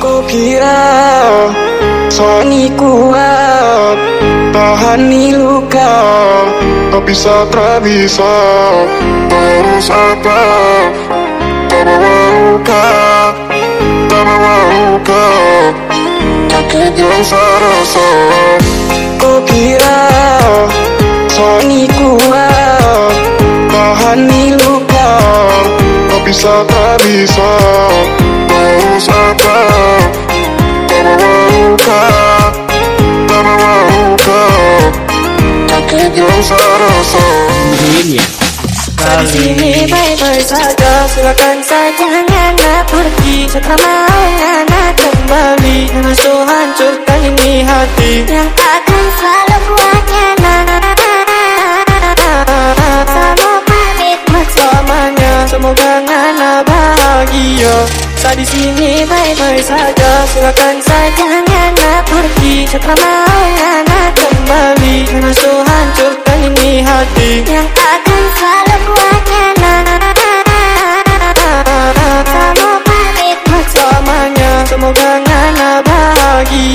Kau kira Sony kuat Tahani luka Tak bisa, tak bisa Terus apa? Terbawa luka Terbawa luka Sakit yang serasa. Kau kira Sony kuat Tahani luka Tak bisa, tak bisa Mungkin ya Di sini baik-baik saja. Silakan saja jangan pergi. Setelah anak kembali. Jangan so hancurkan ini hati. Yang akan selalu kuatnya Sama pamit selamanya. Semoga Nana bahagia. Saya di sini baik-baik saja. Silakan saja jangan pergi. Setelah mau anak kembali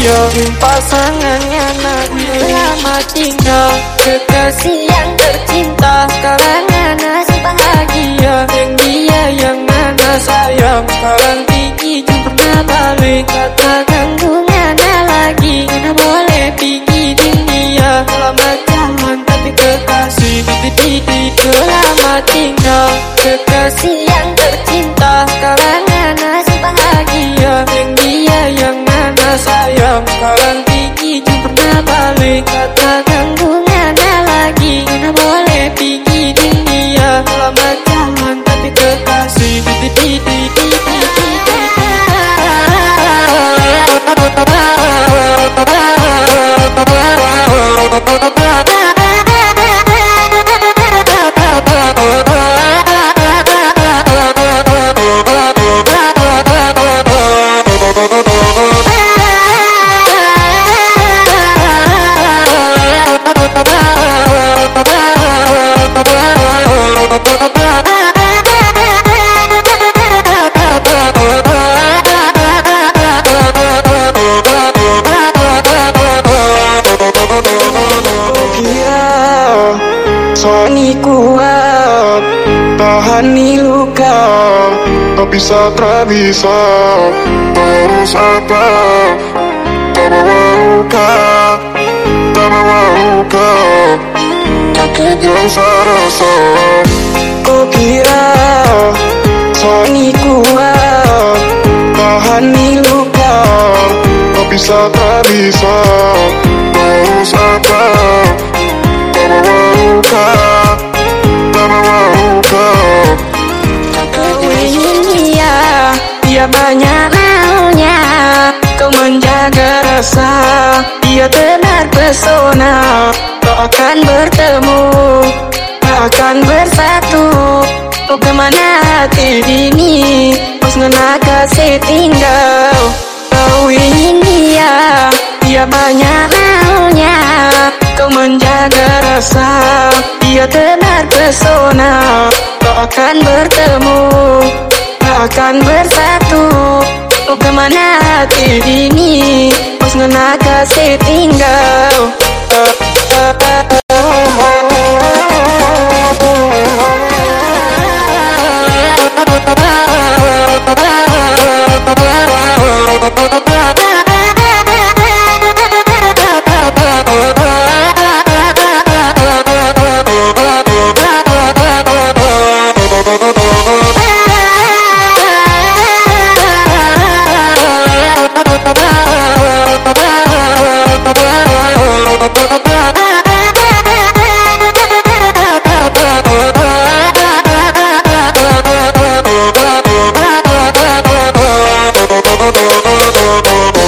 bahagia Pasangannya Nabi Selamat tinggal. Kekasih yang tercinta Sekarang Nana bahagia. Yang dia yang Nana sayang. Sekarang tinggi pernah balik. Katakan ku Nana lagi. Nana boleh pergi dunia Selamat jalan tapi kekasih. Titik-titik Selamat tinggal. Kekasih Katakan ku Nana lagi. Nana boleh pergi dunia. Selamat jalan tapi kekasih Titik-titik Tahani luka. Tak bisa, tak bisa. Terus apa? Terbawa luka Terbawa luka Sakit yang serasa. Kau kira Sony kuat Tahani luka. Tak bisa, tak bisa. Terus apa maunya. Kau menjaga rasa, dia tenar pesona. Kau akan bertemu, kau akan bersatu. Kau ke mana hati ini, ngena kasih tinggal. Kau ingin dia, dia banyak maunya. Kau menjaga rasa, dia tenar pesona. Kau akan